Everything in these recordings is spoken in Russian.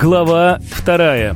Глава вторая.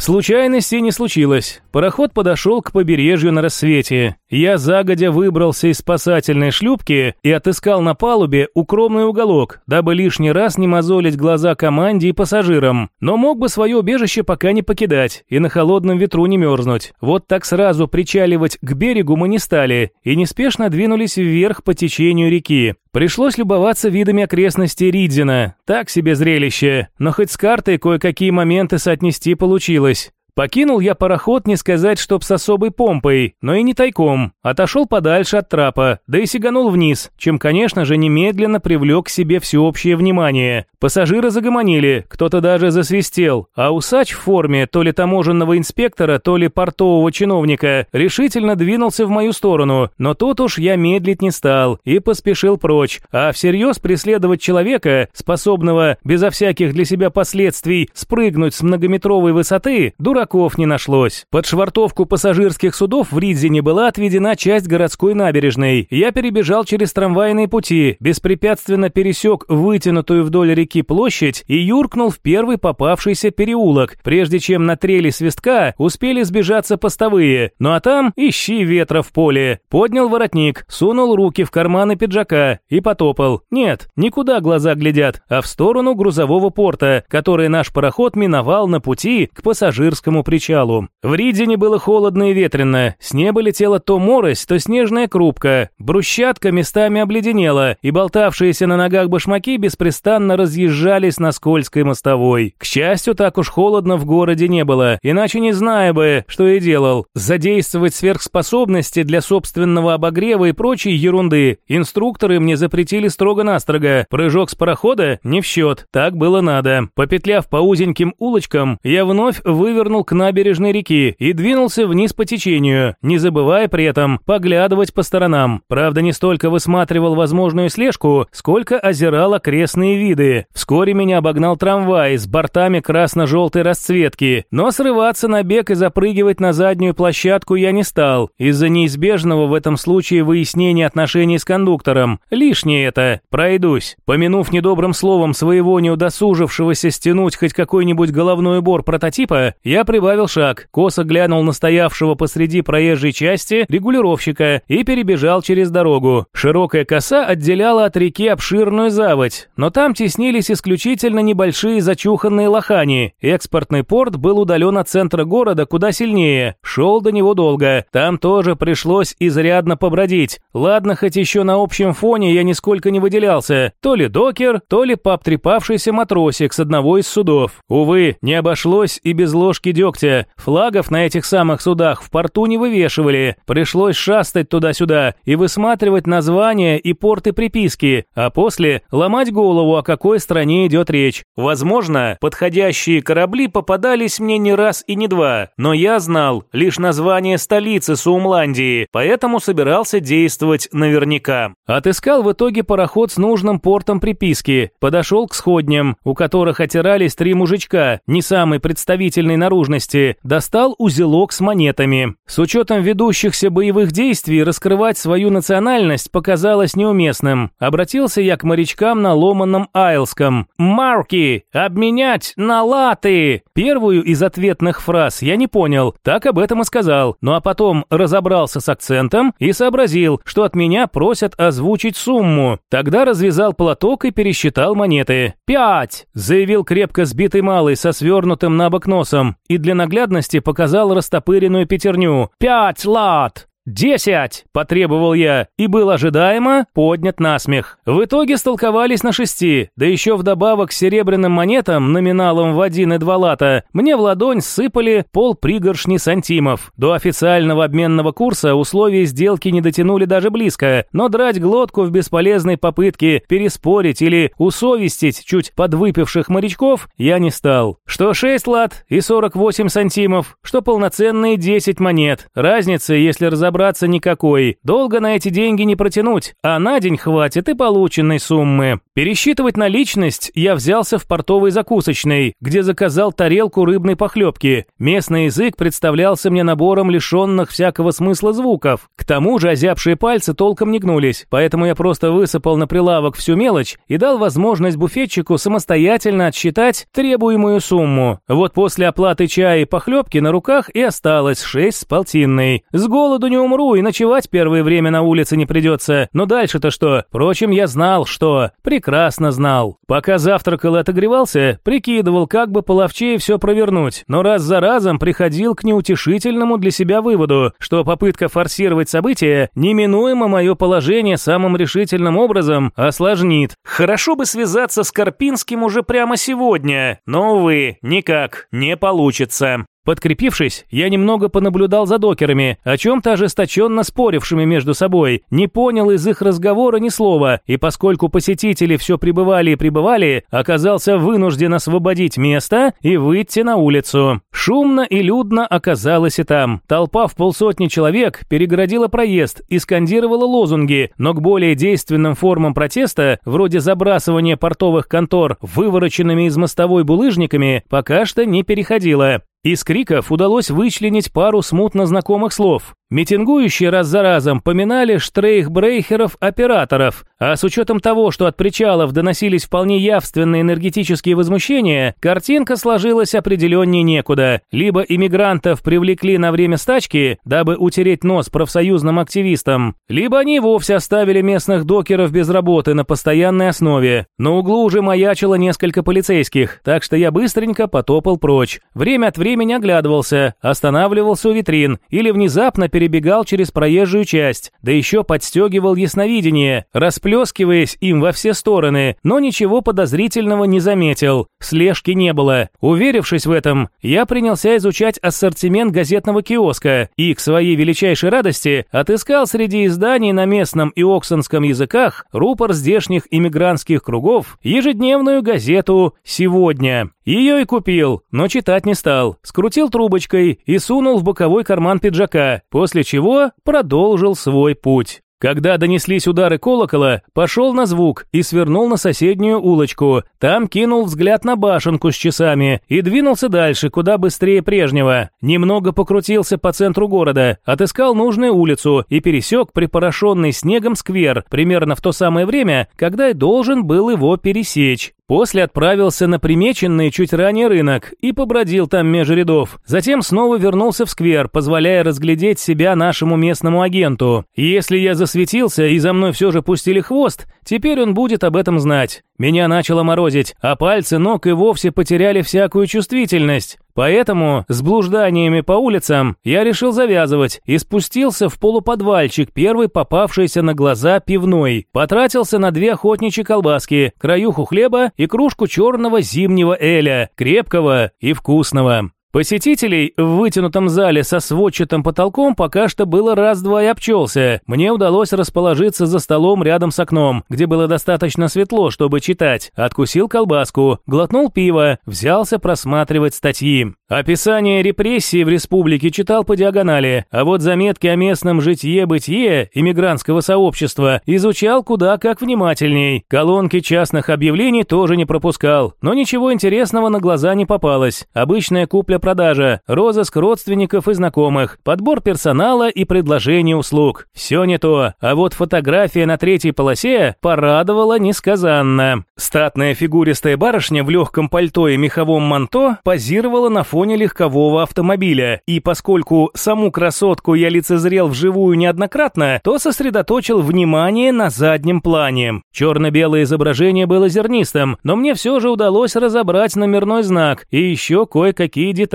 Случайности не случилось. Пароход подошел к побережью на рассвете. Я загодя выбрался из спасательной шлюпки и отыскал на палубе укромный уголок, дабы лишний раз не мозолить глаза команде и пассажирам. Но мог бы свое убежище пока не покидать и на холодном ветру не мерзнуть. Вот так сразу причаливать к берегу мы не стали и неспешно двинулись вверх по течению реки. Пришлось любоваться видами окрестностей Ридзина. Так себе зрелище, но хоть с картой кое-какие моменты соотнести получилось. Покинул я пароход не сказать, чтоб с особой помпой, но и не тайком. Отошел подальше от трапа, да и сиганул вниз, чем, конечно же, немедленно привлек к себе всеобщее внимание. Пассажиры загомонили, кто-то даже засвистел, а усач в форме то ли таможенного инспектора, то ли портового чиновника решительно двинулся в мою сторону, но тут уж я медлить не стал и поспешил прочь, а всерьез преследовать человека, способного безо всяких для себя последствий спрыгнуть с многометровой высоты, дура дураков не нашлось. Под швартовку пассажирских судов в Ридзине была отведена часть городской набережной. Я перебежал через трамвайные пути, беспрепятственно пересек вытянутую вдоль реки площадь и юркнул в первый попавшийся переулок, прежде чем на трели свистка успели сбежаться постовые. Ну а там ищи ветра в поле. Поднял воротник, сунул руки в карманы пиджака и потопал. Нет, никуда глаза глядят, а в сторону грузового порта, который наш пароход миновал на пути к пассажирскому Курскому причалу. В Ридине было холодно и ветрено, с неба летела то морось, то снежная крупка, брусчатка местами обледенела, и болтавшиеся на ногах башмаки беспрестанно разъезжались на скользкой мостовой. К счастью, так уж холодно в городе не было, иначе не зная бы, что я делал. Задействовать сверхспособности для собственного обогрева и прочей ерунды инструкторы мне запретили строго-настрого. Прыжок с парохода не в счет, так было надо. Попетляв по узеньким улочкам, я вновь вывернул свернул к набережной реки и двинулся вниз по течению, не забывая при этом поглядывать по сторонам. Правда, не столько высматривал возможную слежку, сколько озирал окрестные виды. Вскоре меня обогнал трамвай с бортами красно-желтой расцветки, но срываться на бег и запрыгивать на заднюю площадку я не стал, из-за неизбежного в этом случае выяснения отношений с кондуктором. Лишнее это. Пройдусь. Помянув недобрым словом своего неудосужившегося стянуть хоть какой-нибудь головной убор прототипа, я прибавил шаг, косо глянул на стоявшего посреди проезжей части регулировщика и перебежал через дорогу. Широкая коса отделяла от реки обширную заводь, но там теснились исключительно небольшие зачуханные лохани. Экспортный порт был удален от центра города куда сильнее. Шел до него долго. Там тоже пришлось изрядно побродить. Ладно, хоть еще на общем фоне я нисколько не выделялся. То ли докер, то ли пообтрепавшийся матросик с одного из судов. Увы, не обошлось и без ложки дегтя. Флагов на этих самых судах в порту не вывешивали. Пришлось шастать туда-сюда и высматривать названия и порты приписки, а после ломать голову, о какой стране идет речь. Возможно, подходящие корабли попадались мне не раз и не два, но я знал лишь название столицы Суумландии, поэтому собирался действовать наверняка. Отыскал в итоге пароход с нужным портом приписки, подошел к сходням, у которых отирались три мужичка, не самый представительный наружности возможности, достал узелок с монетами. С учетом ведущихся боевых действий раскрывать свою национальность показалось неуместным. Обратился я к морячкам на ломаном айлском. «Марки! Обменять на латы!» Первую из ответных фраз я не понял, так об этом и сказал. Ну а потом разобрался с акцентом и сообразил, что от меня просят озвучить сумму. Тогда развязал платок и пересчитал монеты. «Пять!» – заявил крепко сбитый малый со свернутым на бок носом и для наглядности показал растопыренную пятерню. «Пять лат!» «Десять!» – потребовал я, и был ожидаемо поднят на смех. В итоге столковались на шести, да еще вдобавок к серебряным монетам номиналом в один и два лата мне в ладонь сыпали пол пригоршни сантимов. До официального обменного курса условия сделки не дотянули даже близко, но драть глотку в бесполезной попытке переспорить или усовестить чуть подвыпивших морячков я не стал. Что шесть лат и сорок восемь сантимов, что полноценные десять монет. Разница, если разобраться собраться никакой. Долго на эти деньги не протянуть, а на день хватит и полученной суммы. Пересчитывать наличность я взялся в портовой закусочной, где заказал тарелку рыбной похлебки. Местный язык представлялся мне набором лишенных всякого смысла звуков. К тому же озябшие пальцы толком не гнулись, поэтому я просто высыпал на прилавок всю мелочь и дал возможность буфетчику самостоятельно отсчитать требуемую сумму. Вот после оплаты чая и похлебки на руках и осталось шесть с полтинной. С голоду не умру и ночевать первое время на улице не придется. Но дальше-то что? Впрочем, я знал, что... Прекрасно знал. Пока завтракал и отогревался, прикидывал, как бы половчее все провернуть. Но раз за разом приходил к неутешительному для себя выводу, что попытка форсировать события неминуемо мое положение самым решительным образом осложнит. Хорошо бы связаться с Карпинским уже прямо сегодня, но, увы, никак не получится. Подкрепившись, я немного понаблюдал за докерами, о чем-то ожесточенно спорившими между собой, не понял из их разговора ни слова, и поскольку посетители все прибывали и прибывали, оказался вынужден освободить место и выйти на улицу. Шумно и людно оказалось и там. Толпа в полсотни человек перегородила проезд и скандировала лозунги, но к более действенным формам протеста, вроде забрасывания портовых контор вывороченными из мостовой булыжниками, пока что не переходила. Из криков удалось вычленить пару смутно знакомых слов. Митингующие раз за разом поминали штрейхбрейхеров-операторов, а с учетом того, что от причалов доносились вполне явственные энергетические возмущения, картинка сложилась определеннее некуда. Либо иммигрантов привлекли на время стачки, дабы утереть нос профсоюзным активистам, либо они вовсе оставили местных докеров без работы на постоянной основе. На углу уже маячило несколько полицейских, так что я быстренько потопал прочь. Время от времени оглядывался, останавливался у витрин или внезапно перебегал через проезжую часть, да еще подстегивал ясновидение, расплескиваясь им во все стороны, но ничего подозрительного не заметил. Слежки не было. Уверившись в этом, я принялся изучать ассортимент газетного киоска и, к своей величайшей радости, отыскал среди изданий на местном и оксонском языках рупор здешних иммигрантских кругов ежедневную газету «Сегодня». Ее и купил, но читать не стал. Скрутил трубочкой и сунул в боковой карман пиджака, после чего продолжил свой путь. Когда донеслись удары колокола, пошел на звук и свернул на соседнюю улочку. Там кинул взгляд на башенку с часами и двинулся дальше, куда быстрее прежнего. Немного покрутился по центру города, отыскал нужную улицу и пересек припорошенный снегом сквер примерно в то самое время, когда и должен был его пересечь. После отправился на примеченный чуть ранее рынок и побродил там между рядов. Затем снова вернулся в сквер, позволяя разглядеть себя нашему местному агенту. Если я засветился и за мной все же пустили хвост, теперь он будет об этом знать. Меня начало морозить, а пальцы ног и вовсе потеряли всякую чувствительность. Поэтому с блужданиями по улицам я решил завязывать и спустился в полуподвальчик, первый попавшийся на глаза пивной. Потратился на две охотничьи колбаски, краюху хлеба и кружку черного зимнего эля, крепкого и вкусного. Посетителей в вытянутом зале со сводчатым потолком пока что было раз-два и обчелся. Мне удалось расположиться за столом рядом с окном, где было достаточно светло, чтобы читать. Откусил колбаску, глотнул пиво, взялся просматривать статьи. Описание репрессий в республике читал по диагонали, а вот заметки о местном житье-бытие иммигрантского сообщества изучал куда как внимательней. Колонки частных объявлений тоже не пропускал, но ничего интересного на глаза не попалось. Обычная купля-продажа, розыск родственников и знакомых, подбор персонала и предложение услуг. Все не то, а вот фотография на третьей полосе порадовала несказанно. Статная фигуристая барышня в легком пальто и меховом манто позировала на фоне легкового автомобиля, и поскольку саму красотку я лицезрел вживую неоднократно, то сосредоточил внимание на заднем плане. Черно-белое изображение было зернистым, но мне все же удалось разобрать номерной знак и еще кое-какие детали.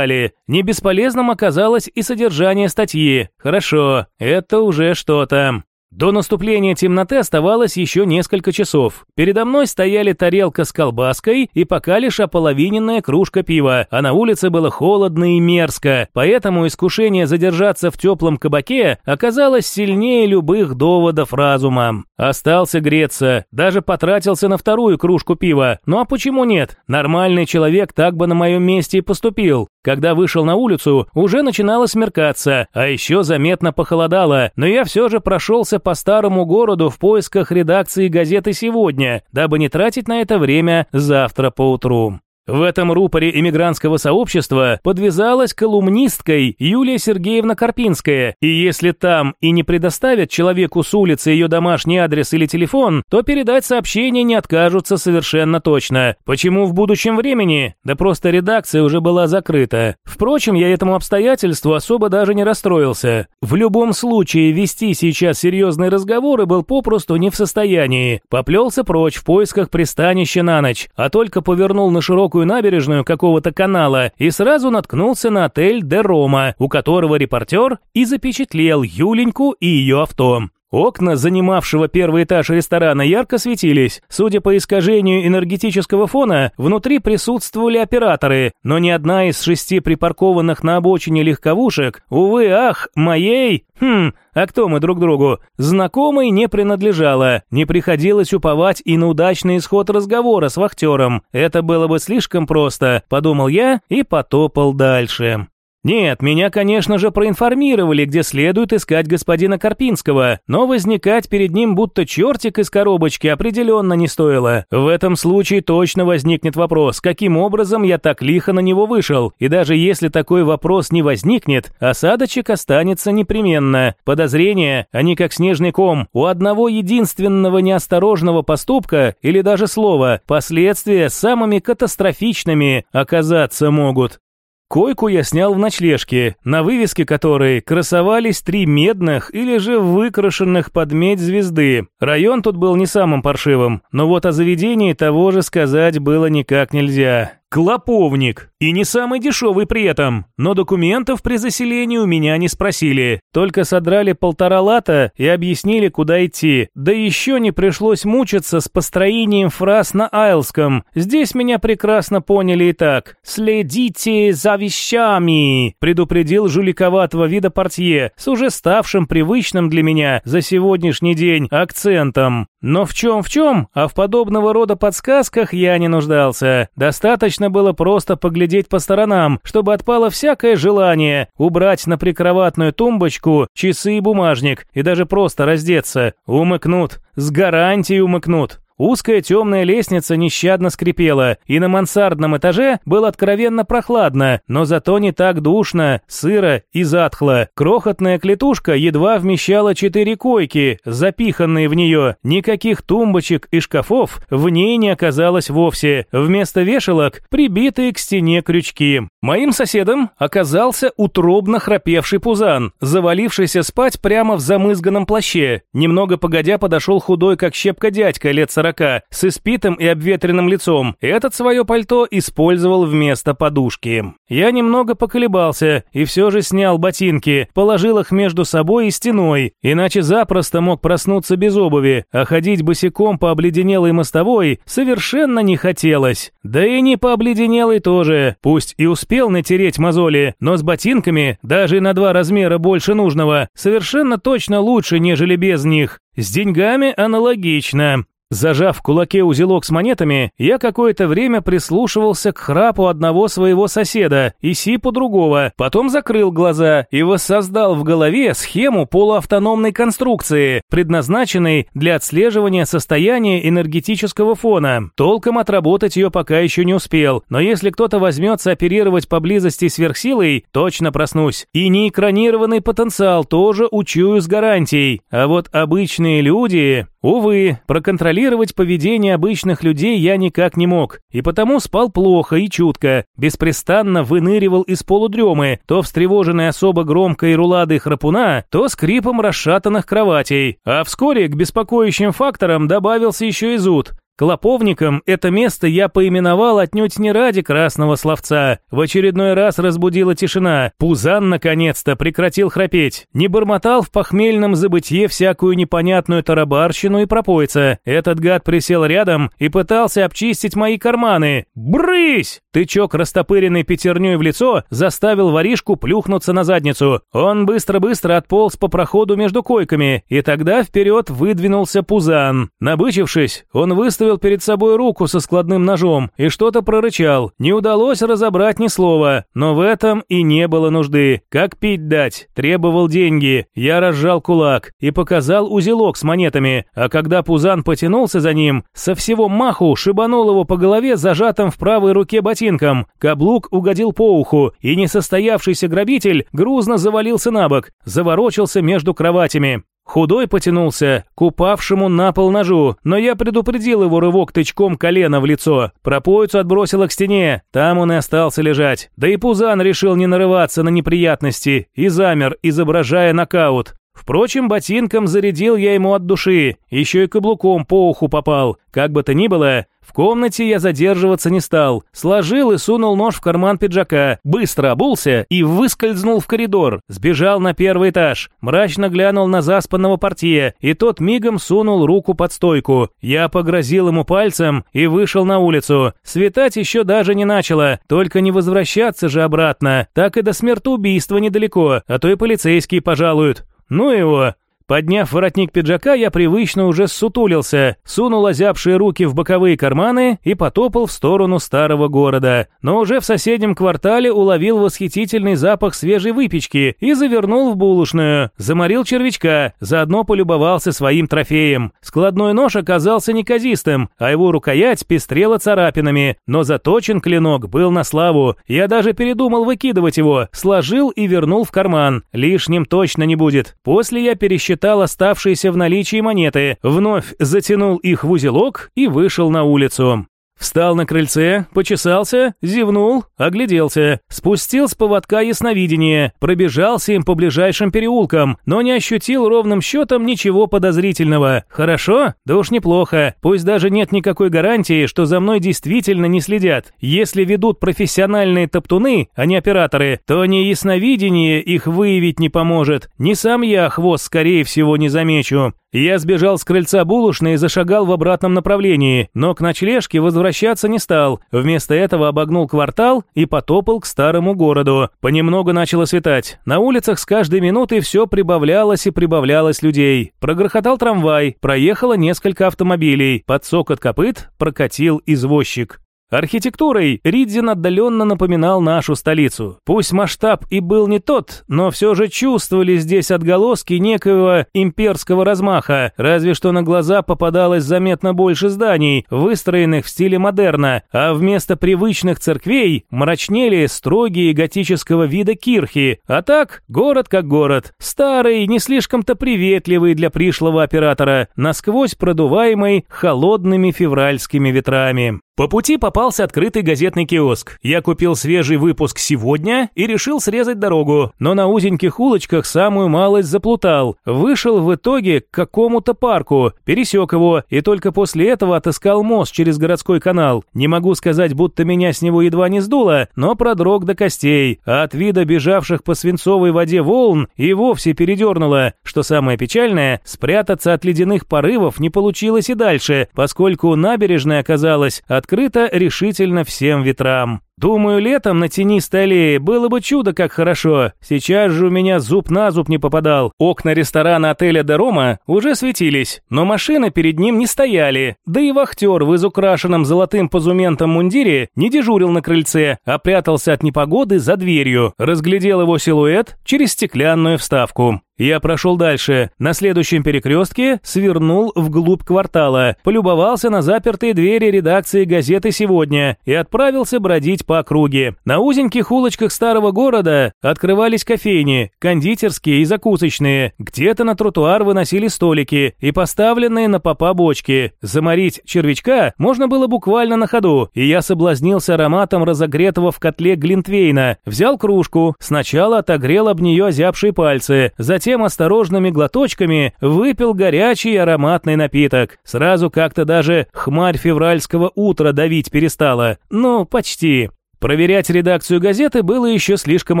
Не бесполезным оказалось и содержание статьи. Хорошо, это уже что-то. До наступления темноты оставалось еще несколько часов. Передо мной стояли тарелка с колбаской и пока лишь ополовиненная кружка пива, а на улице было холодно и мерзко, поэтому искушение задержаться в теплом кабаке оказалось сильнее любых доводов разума. Остался греться, даже потратился на вторую кружку пива. Ну а почему нет? Нормальный человек так бы на моем месте и поступил. Когда вышел на улицу, уже начинало смеркаться, а еще заметно похолодало, но я все же прошелся по старому городу в поисках редакции газеты «Сегодня», дабы не тратить на это время завтра поутру. В этом рупоре иммигрантского сообщества подвязалась колумнисткой Юлия Сергеевна Карпинская, и если там и не предоставят человеку с улицы ее домашний адрес или телефон, то передать сообщение не откажутся совершенно точно. Почему в будущем времени? Да просто редакция уже была закрыта. Впрочем, я этому обстоятельству особо даже не расстроился. В любом случае, вести сейчас серьезные разговоры был попросту не в состоянии. Поплелся прочь в поисках пристанища на ночь, а только повернул на широкую широкую набережную какого-то канала и сразу наткнулся на отель «Де Рома», у которого репортер и запечатлел Юленьку и ее авто. Окна, занимавшего первый этаж ресторана, ярко светились. Судя по искажению энергетического фона, внутри присутствовали операторы, но ни одна из шести припаркованных на обочине легковушек, увы, ах, моей, хм, а кто мы друг другу, знакомой не принадлежала. Не приходилось уповать и на удачный исход разговора с вахтером. Это было бы слишком просто, подумал я и потопал дальше. Нет, меня, конечно же, проинформировали, где следует искать господина Карпинского, но возникать перед ним будто чертик из коробочки определенно не стоило. В этом случае точно возникнет вопрос, каким образом я так лихо на него вышел, и даже если такой вопрос не возникнет, осадочек останется непременно. Подозрения, они как снежный ком, у одного единственного неосторожного поступка или даже слова, последствия самыми катастрофичными оказаться могут. Койку я снял в ночлежке, на вывеске которой красовались три медных или же выкрашенных под медь звезды. Район тут был не самым паршивым, но вот о заведении того же сказать было никак нельзя. Клоповник. И не самый дешевый при этом. Но документов при заселении у меня не спросили. Только содрали полтора лата и объяснили, куда идти. Да еще не пришлось мучиться с построением фраз на айлском. Здесь меня прекрасно поняли и так. «Следите за вещами», предупредил жуликоватого вида портье с уже ставшим привычным для меня за сегодняшний день акцентом. Но в чем в чем, а в подобного рода подсказках я не нуждался. Достаточно было просто поглядеть по сторонам, чтобы отпало всякое желание убрать на прикроватную тумбочку часы и бумажник, и даже просто раздеться. Умыкнут. С гарантией умыкнут. Узкая темная лестница нещадно скрипела, и на мансардном этаже было откровенно прохладно, но зато не так душно, сыро и затхло. Крохотная клетушка едва вмещала четыре койки, запиханные в нее. Никаких тумбочек и шкафов в ней не оказалось вовсе. Вместо вешалок прибитые к стене крючки. Моим соседом оказался утробно храпевший пузан, завалившийся спать прямо в замызганном плаще. Немного погодя подошел худой как щепка дядька лет сорока, с испитым и обветренным лицом. Этот свое пальто использовал вместо подушки. Я немного поколебался и все же снял ботинки, положил их между собой и стеной, иначе запросто мог проснуться без обуви, а ходить босиком по обледенелой мостовой совершенно не хотелось. Да и не по обледенелой тоже, пусть и успел натереть мозоли, но с ботинками, даже на два размера больше нужного, совершенно точно лучше, нежели без них. С деньгами аналогично. Зажав в кулаке узелок с монетами, я какое-то время прислушивался к храпу одного своего соседа и сипу другого, потом закрыл глаза и воссоздал в голове схему полуавтономной конструкции, предназначенной для отслеживания состояния энергетического фона. Толком отработать ее пока еще не успел, но если кто-то возьмется оперировать поблизости сверхсилой, точно проснусь. И неэкранированный потенциал тоже учую с гарантией. А вот обычные люди... Увы, проконтролировать поведение обычных людей я никак не мог, и потому спал плохо и чутко, беспрестанно выныривал из полудремы, то встревоженной особо громкой руладой храпуна, то скрипом расшатанных кроватей, а вскоре к беспокоящим факторам добавился еще и зуд. Клоповником это место я поименовал отнюдь не ради красного словца. В очередной раз разбудила тишина. Пузан наконец-то прекратил храпеть. Не бормотал в похмельном забытье всякую непонятную тарабарщину и пропойца. Этот гад присел рядом и пытался обчистить мои карманы. «Брысь!» Тычок, растопыренный пятерней в лицо, заставил воришку плюхнуться на задницу. Он быстро-быстро отполз по проходу между койками, и тогда вперед выдвинулся Пузан. Набычившись, он выставил выставил перед собой руку со складным ножом и что-то прорычал. Не удалось разобрать ни слова, но в этом и не было нужды. Как пить дать? Требовал деньги. Я разжал кулак и показал узелок с монетами, а когда Пузан потянулся за ним, со всего маху шибанул его по голове зажатым в правой руке ботинком. Каблук угодил по уху, и несостоявшийся грабитель грузно завалился на бок, заворочился между кроватями. Худой потянулся к упавшему на пол ножу, но я предупредил его рывок тычком колена в лицо. Пропоицу отбросило к стене, там он и остался лежать. Да и Пузан решил не нарываться на неприятности и замер, изображая нокаут. Впрочем, ботинком зарядил я ему от души, еще и каблуком по уху попал. Как бы то ни было, в комнате я задерживаться не стал. Сложил и сунул нож в карман пиджака, быстро обулся и выскользнул в коридор. Сбежал на первый этаж, мрачно глянул на заспанного портье, и тот мигом сунул руку под стойку. Я погрозил ему пальцем и вышел на улицу. Светать еще даже не начало, только не возвращаться же обратно. Так и до смертоубийства недалеко, а то и полицейские пожалуют. Ну его. Подняв воротник пиджака, я привычно уже сутулился, сунул озябшие руки в боковые карманы и потопал в сторону старого города. Но уже в соседнем квартале уловил восхитительный запах свежей выпечки и завернул в булочную. Заморил червячка, заодно полюбовался своим трофеем. Складной нож оказался неказистым, а его рукоять пестрела царапинами, но заточен клинок был на славу. Я даже передумал выкидывать его, сложил и вернул в карман. Лишним точно не будет. После я пересчитал пересчитал оставшиеся в наличии монеты, вновь затянул их в узелок и вышел на улицу. Встал на крыльце, почесался, зевнул, огляделся, спустил с поводка ясновидение, пробежался им по ближайшим переулкам, но не ощутил ровным счетом ничего подозрительного. Хорошо? Да уж неплохо. Пусть даже нет никакой гарантии, что за мной действительно не следят. Если ведут профессиональные топтуны, а не операторы, то ни ясновидение их выявить не поможет, ни сам я хвост, скорее всего, не замечу. Я сбежал с крыльца булочной и зашагал в обратном направлении, но к ночлежке возвращаться не стал. Вместо этого обогнул квартал и потопал к старому городу. Понемногу начало светать. На улицах с каждой минутой все прибавлялось и прибавлялось людей. Прогрохотал трамвай, проехало несколько автомобилей. Под сокот копыт прокатил извозчик. Архитектурой Ридзин отдаленно напоминал нашу столицу. Пусть масштаб и был не тот, но все же чувствовали здесь отголоски некоего имперского размаха, разве что на глаза попадалось заметно больше зданий, выстроенных в стиле модерна, а вместо привычных церквей мрачнели строгие готического вида кирхи, а так город как город, старый, не слишком-то приветливый для пришлого оператора, насквозь продуваемый холодными февральскими ветрами. По пути попался открытый газетный киоск. Я купил свежий выпуск сегодня и решил срезать дорогу, но на узеньких улочках самую малость заплутал. Вышел в итоге к какому-то парку, пересек его и только после этого отыскал мост через городской канал. Не могу сказать, будто меня с него едва не сдуло, но продрог до костей, а от вида бежавших по свинцовой воде волн и вовсе передернуло. Что самое печальное, спрятаться от ледяных порывов не получилось и дальше, поскольку набережная оказалась от открыто решительно всем ветрам. Думаю, летом на тенистой аллее было бы чудо как хорошо. Сейчас же у меня зуб на зуб не попадал. Окна ресторана отеля Дерома уже светились, но машины перед ним не стояли. Да и вахтер в изукрашенном золотым позументом мундире не дежурил на крыльце, а прятался от непогоды за дверью. Разглядел его силуэт через стеклянную вставку. Я прошел дальше. На следующем перекрестке свернул вглубь квартала, полюбовался на запертые двери редакции газеты «Сегодня» и отправился бродить по округе. На узеньких улочках старого города открывались кофейни, кондитерские и закусочные. Где-то на тротуар выносили столики и поставленные на попа бочки. Заморить червячка можно было буквально на ходу, и я соблазнился ароматом разогретого в котле глинтвейна. Взял кружку, сначала отогрел об нее озябшие пальцы, затем осторожными глоточками выпил горячий ароматный напиток. Сразу как-то даже хмарь февральского утра давить перестала. Ну, почти. Проверять редакцию газеты было еще слишком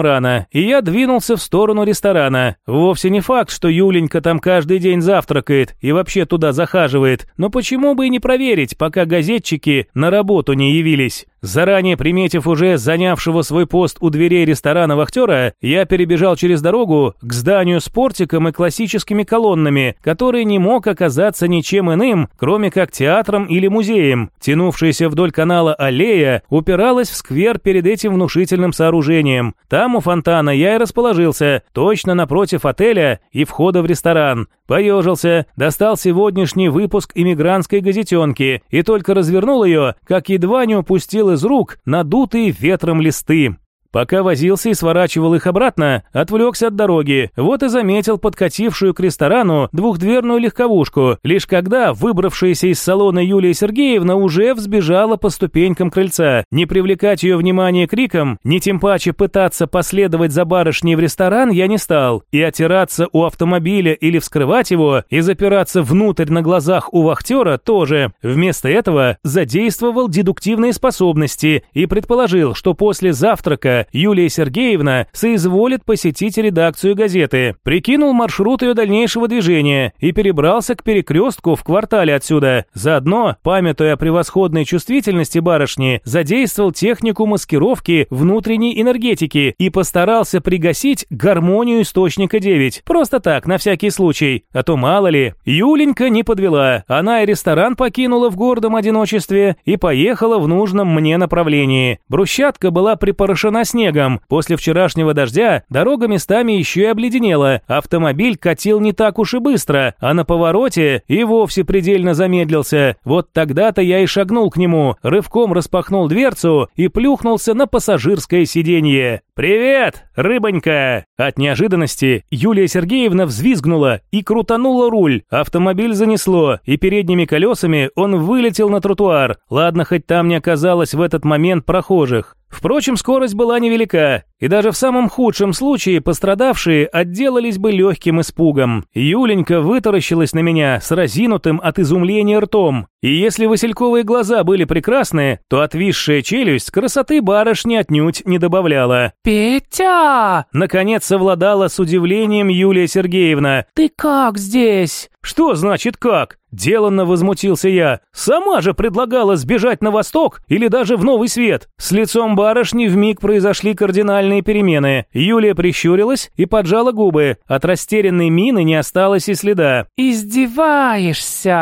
рано, и я двинулся в сторону ресторана. Вовсе не факт, что Юленька там каждый день завтракает и вообще туда захаживает, но почему бы и не проверить, пока газетчики на работу не явились. Заранее приметив уже занявшего свой пост у дверей ресторана вахтера, я перебежал через дорогу к зданию с портиком и классическими колоннами, который не мог оказаться ничем иным, кроме как театром или музеем. Тянувшаяся вдоль канала аллея упиралась в сквер перед этим внушительным сооружением. Там у фонтана я и расположился, точно напротив отеля и входа в ресторан. Поежился, достал сегодняшний выпуск иммигрантской газетенки и только развернул ее, как едва не упустил из рук надутые ветром листы. Пока возился и сворачивал их обратно, отвлекся от дороги, вот и заметил подкатившую к ресторану двухдверную легковушку, лишь когда выбравшаяся из салона Юлия Сергеевна уже взбежала по ступенькам крыльца. Не привлекать ее внимание криком, ни тем паче пытаться последовать за барышней в ресторан я не стал, и отираться у автомобиля или вскрывать его, и запираться внутрь на глазах у вахтера тоже. Вместо этого задействовал дедуктивные способности и предположил, что после завтрака Юлия Сергеевна соизволит посетить редакцию газеты. Прикинул маршрут ее дальнейшего движения и перебрался к перекрестку в квартале отсюда. Заодно, памятуя о превосходной чувствительности барышни, задействовал технику маскировки внутренней энергетики и постарался пригасить гармонию источника 9. Просто так, на всякий случай. А то мало ли. Юленька не подвела. Она и ресторан покинула в гордом одиночестве и поехала в нужном мне направлении. Брусчатка была припорошена снегом. После вчерашнего дождя дорога местами еще и обледенела. Автомобиль катил не так уж и быстро, а на повороте и вовсе предельно замедлился. Вот тогда-то я и шагнул к нему, рывком распахнул дверцу и плюхнулся на пассажирское сиденье. «Привет, рыбонька!» От неожиданности Юлия Сергеевна взвизгнула и крутанула руль. Автомобиль занесло, и передними колесами он вылетел на тротуар. Ладно, хоть там не оказалось в этот момент прохожих. Впрочем, скорость была невелика, и даже в самом худшем случае пострадавшие отделались бы легким испугом. Юленька вытаращилась на меня с разинутым от изумления ртом. И если васильковые глаза были прекрасные, то отвисшая челюсть красоты барышни отнюдь не добавляла. «Петя!» Наконец совладала с удивлением Юлия Сергеевна. «Ты как здесь?» «Что значит как?» Деланно возмутился я. «Сама же предлагала сбежать на восток или даже в новый свет». С лицом барышни вмиг произошли кардинальные перемены. Юлия прищурилась и поджала губы. От растерянной мины не осталось и следа. «Издеваешься!»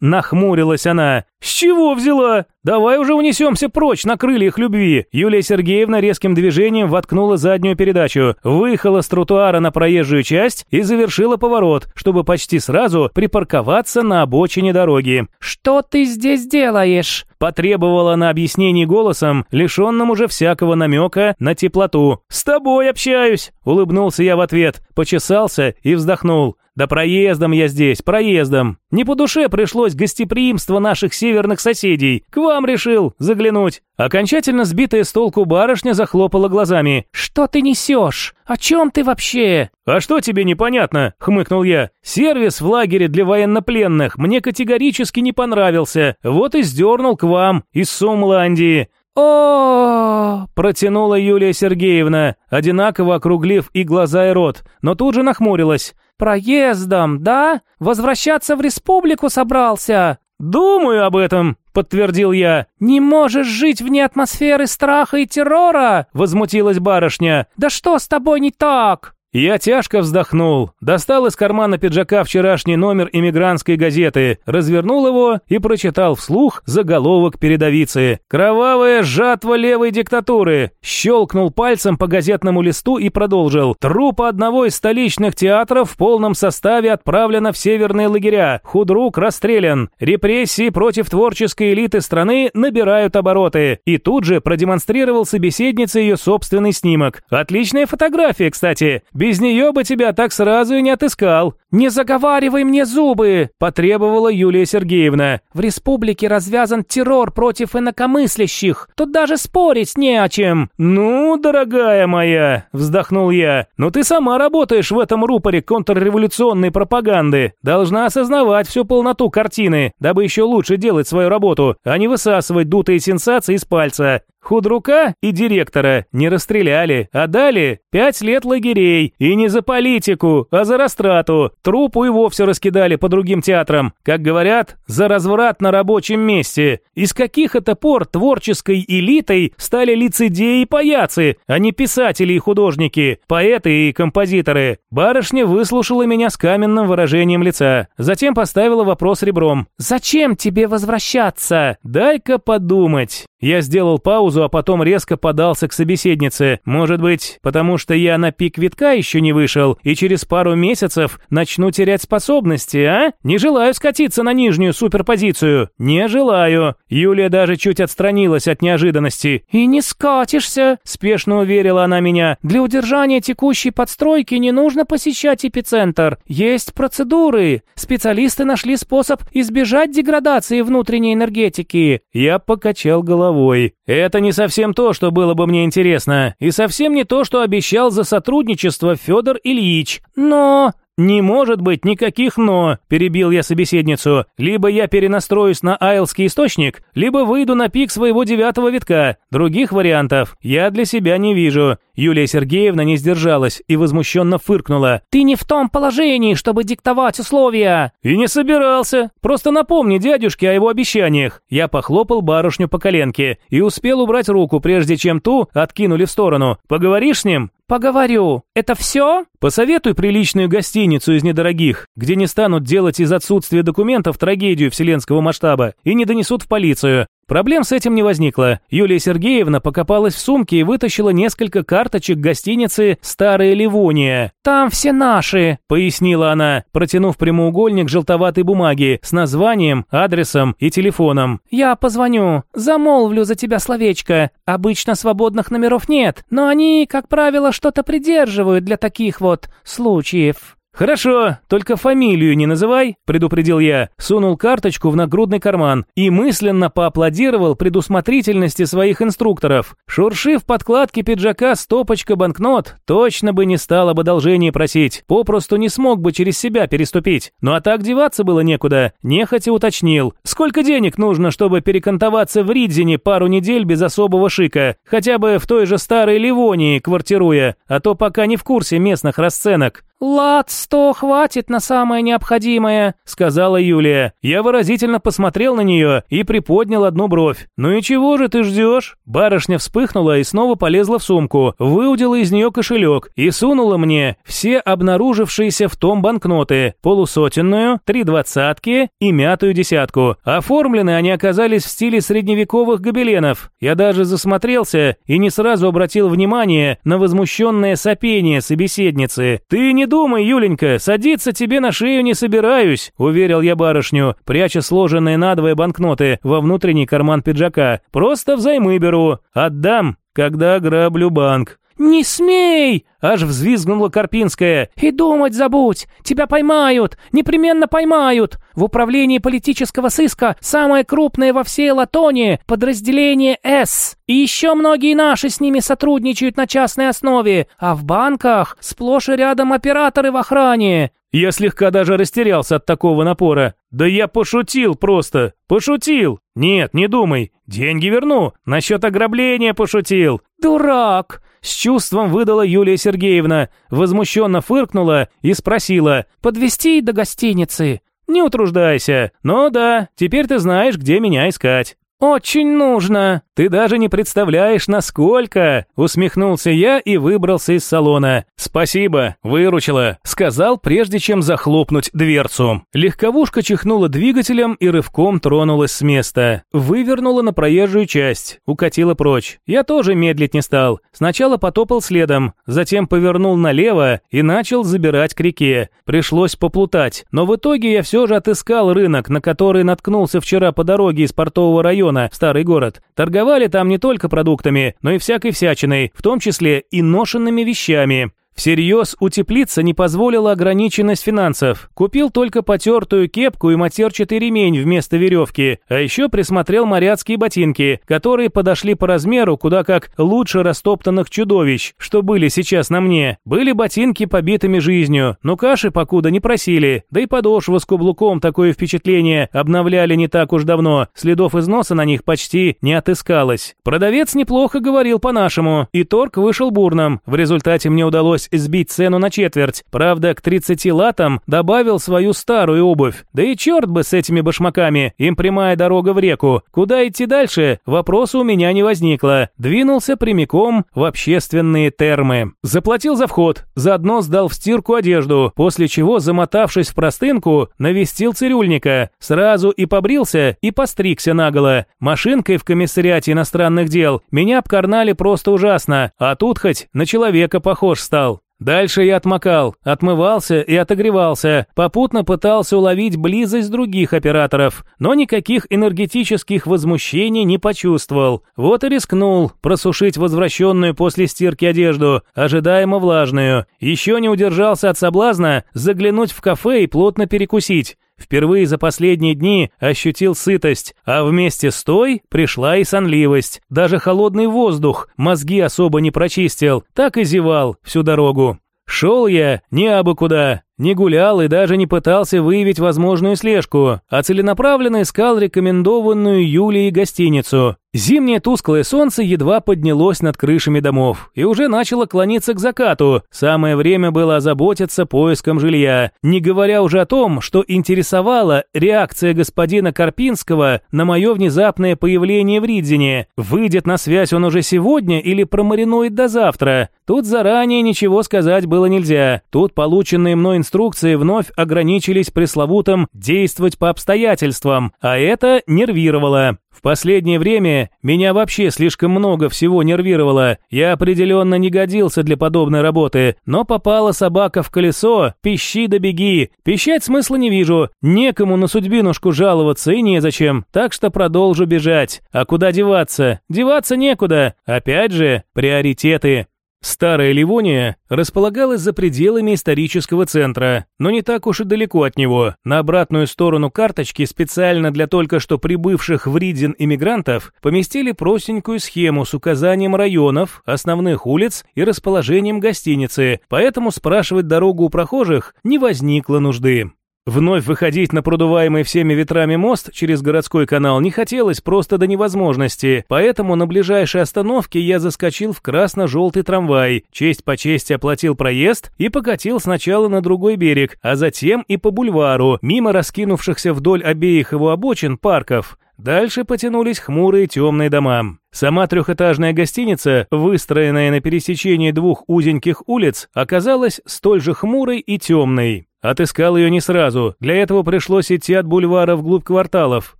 Нахмурилась она. «С чего взяла? Давай уже унесемся прочь на крыльях любви!» Юлия Сергеевна резким движением воткнула заднюю передачу, выехала с тротуара на проезжую часть и завершила поворот, чтобы почти сразу припарковаться на обочине дороги. «Что ты здесь делаешь?» Потребовала на объяснении голосом, лишенным уже всякого намека на теплоту. «С тобой общаюсь!» – улыбнулся я в ответ, почесался и вздохнул. Да проездом я здесь, проездом. Не по душе пришлось гостеприимство наших северных соседей. К вам решил заглянуть. Окончательно сбитая с толку барышня захлопала глазами. «Что ты несешь? О чем ты вообще?» «А что тебе непонятно?» – хмыкнул я. «Сервис в лагере для военнопленных мне категорически не понравился. Вот и сдернул к вам из Сумландии о протянула Юлия Сергеевна, одинаково округлив и глаза, и рот, но тут же нахмурилась. «Проездом, да? Возвращаться в республику собрался?» «Думаю об этом», — подтвердил я. «Не можешь жить вне атмосферы страха и террора?» — возмутилась барышня. «Да что с тобой не так?» Я тяжко вздохнул, достал из кармана пиджака вчерашний номер иммигрантской газеты, развернул его и прочитал вслух заголовок передовицы. «Кровавая жатва левой диктатуры!» Щелкнул пальцем по газетному листу и продолжил. «Труп одного из столичных театров в полном составе отправлено в северные лагеря. Худрук расстрелян. Репрессии против творческой элиты страны набирают обороты». И тут же продемонстрировал собеседнице ее собственный снимок. Отличная фотография, кстати. Без нее бы тебя так сразу и не отыскал. Не заговаривай мне зубы, потребовала Юлия Сергеевна. В республике развязан террор против инакомыслящих. Тут даже спорить не о чем. Ну, дорогая моя, вздохнул я. Но ты сама работаешь в этом рупоре контрреволюционной пропаганды. Должна осознавать всю полноту картины, дабы еще лучше делать свою работу, а не высасывать дутые сенсации из пальца. Худрука и директора не расстреляли, а дали пять лет лагерей. И не за политику, а за растрату. Трупу и вовсе раскидали по другим театрам. Как говорят, за разврат на рабочем месте. Из каких это пор творческой элитой стали лицедеи и паяцы, а не писатели и художники, поэты и композиторы? Барышня выслушала меня с каменным выражением лица. Затем поставила вопрос ребром. «Зачем тебе возвращаться?» «Дай-ка подумать». Я сделал паузу, а потом резко подался к собеседнице. Может быть, потому что я на пик витка еще не вышел, и через пару месяцев начну терять способности, а? Не желаю скатиться на нижнюю суперпозицию. Не желаю. Юлия даже чуть отстранилась от неожиданности. «И не скатишься», – спешно уверила она меня. «Для удержания текущей подстройки не нужно посещать эпицентр. Есть процедуры. Специалисты нашли способ избежать деградации внутренней энергетики». Я покачал головой головой. Это не совсем то, что было бы мне интересно, и совсем не то, что обещал за сотрудничество Федор Ильич. Но «Не может быть никаких «но», – перебил я собеседницу. «Либо я перенастроюсь на айлский источник, либо выйду на пик своего девятого витка. Других вариантов я для себя не вижу». Юлия Сергеевна не сдержалась и возмущенно фыркнула. «Ты не в том положении, чтобы диктовать условия!» «И не собирался. Просто напомни дядюшке о его обещаниях». Я похлопал барышню по коленке и успел убрать руку, прежде чем ту откинули в сторону. «Поговоришь с ним?» «Поговорю. Это все?» «Посоветуй приличную гостиницу из недорогих, где не станут делать из отсутствия документов трагедию вселенского масштаба и не донесут в полицию. Проблем с этим не возникло. Юлия Сергеевна покопалась в сумке и вытащила несколько карточек гостиницы «Старая Ливония». «Там все наши», — пояснила она, протянув прямоугольник желтоватой бумаги с названием, адресом и телефоном. «Я позвоню, замолвлю за тебя словечко. Обычно свободных номеров нет, но они, как правило, что-то придерживают для таких вот случаев». «Хорошо, только фамилию не называй», – предупредил я, сунул карточку в нагрудный карман и мысленно поаплодировал предусмотрительности своих инструкторов. Шуршив подкладки пиджака стопочка банкнот, точно бы не стал об одолжении просить, попросту не смог бы через себя переступить. Ну а так деваться было некуда, нехотя уточнил. Сколько денег нужно, чтобы перекантоваться в Ридзине пару недель без особого шика, хотя бы в той же старой Ливонии квартируя, а то пока не в курсе местных расценок. «Лад сто хватит на самое необходимое», — сказала Юлия. Я выразительно посмотрел на нее и приподнял одну бровь. «Ну и чего же ты ждешь?» Барышня вспыхнула и снова полезла в сумку, выудила из нее кошелек и сунула мне все обнаружившиеся в том банкноты, полусотенную, три двадцатки и мятую десятку. Оформлены они оказались в стиле средневековых гобеленов. Я даже засмотрелся и не сразу обратил внимание на возмущенное сопение собеседницы. «Ты не думай, Юленька, садиться тебе на шею не собираюсь», – уверил я барышню, пряча сложенные надвое банкноты во внутренний карман пиджака. «Просто взаймы беру. Отдам, когда граблю банк». «Не смей!» – аж взвизгнула Карпинская. «И думать забудь! Тебя поймают! Непременно поймают! В управлении политического сыска самое крупное во всей Латонии подразделение «С». И еще многие наши с ними сотрудничают на частной основе, а в банках сплошь и рядом операторы в охране. Я слегка даже растерялся от такого напора. Да я пошутил просто. Пошутил. Нет, не думай. Деньги верну. Насчет ограбления пошутил. Дурак. С чувством выдала Юлия Сергеевна, возмущенно фыркнула и спросила. «Подвезти до гостиницы?» «Не утруждайся. Но да, теперь ты знаешь, где меня искать». «Очень нужно!» «Ты даже не представляешь, насколько!» Усмехнулся я и выбрался из салона. «Спасибо, выручила», сказал, прежде чем захлопнуть дверцу. Легковушка чихнула двигателем и рывком тронулась с места. Вывернула на проезжую часть, укатила прочь. Я тоже медлить не стал. Сначала потопал следом, затем повернул налево и начал забирать к реке. Пришлось поплутать, но в итоге я все же отыскал рынок, на который наткнулся вчера по дороге из портового района района, старый город. Торговали там не только продуктами, но и всякой всячиной, в том числе и ношенными вещами. Всерьез утеплиться не позволила ограниченность финансов. Купил только потертую кепку и матерчатый ремень вместо веревки, а еще присмотрел моряцкие ботинки, которые подошли по размеру куда как лучше растоптанных чудовищ, что были сейчас на мне. Были ботинки побитыми жизнью, но каши покуда не просили, да и подошва с каблуком такое впечатление обновляли не так уж давно, следов износа на них почти не отыскалось. Продавец неплохо говорил по-нашему, и торг вышел бурным. В результате мне удалось сбить цену на четверть. Правда, к 30 латам добавил свою старую обувь. Да и черт бы с этими башмаками, им прямая дорога в реку. Куда идти дальше, вопроса у меня не возникло. Двинулся прямиком в общественные термы. Заплатил за вход, заодно сдал в стирку одежду, после чего, замотавшись в простынку, навестил цирюльника. Сразу и побрился, и постригся наголо. Машинкой в комиссариате иностранных дел меня обкарнали просто ужасно, а тут хоть на человека похож стал. Дальше я отмокал, отмывался и отогревался, попутно пытался уловить близость других операторов, но никаких энергетических возмущений не почувствовал. Вот и рискнул просушить возвращенную после стирки одежду, ожидаемо влажную. Еще не удержался от соблазна заглянуть в кафе и плотно перекусить. Впервые за последние дни ощутил сытость, а вместе с той пришла и сонливость. Даже холодный воздух мозги особо не прочистил, так и зевал всю дорогу. Шел я не абы куда, не гулял и даже не пытался выявить возможную слежку, а целенаправленно искал рекомендованную Юлией гостиницу. Зимнее тусклое солнце едва поднялось над крышами домов и уже начало клониться к закату. Самое время было озаботиться поиском жилья, не говоря уже о том, что интересовала реакция господина Карпинского на мое внезапное появление в Ридзине. Выйдет на связь он уже сегодня или промаринует до завтра. Тут заранее ничего сказать было нельзя. Тут полученные мной инструкции вновь ограничились пресловутым «действовать по обстоятельствам», а это нервировало. В последнее время меня вообще слишком много всего нервировало. Я определенно не годился для подобной работы, но попала собака в колесо, пищи да беги. Пищать смысла не вижу, некому на судьбинушку жаловаться и незачем, так что продолжу бежать. А куда деваться? Деваться некуда. Опять же, приоритеты. Старая Ливония располагалась за пределами исторического центра, но не так уж и далеко от него. На обратную сторону карточки специально для только что прибывших в Ридин иммигрантов поместили простенькую схему с указанием районов, основных улиц и расположением гостиницы, поэтому спрашивать дорогу у прохожих не возникло нужды. Вновь выходить на продуваемый всеми ветрами мост через городской канал не хотелось просто до невозможности, поэтому на ближайшей остановке я заскочил в красно-желтый трамвай, честь по чести оплатил проезд и покатил сначала на другой берег, а затем и по бульвару, мимо раскинувшихся вдоль обеих его обочин парков. Дальше потянулись хмурые темные дома. Сама трехэтажная гостиница, выстроенная на пересечении двух узеньких улиц, оказалась столь же хмурой и темной. Отыскал ее не сразу, для этого пришлось идти от бульвара вглубь кварталов.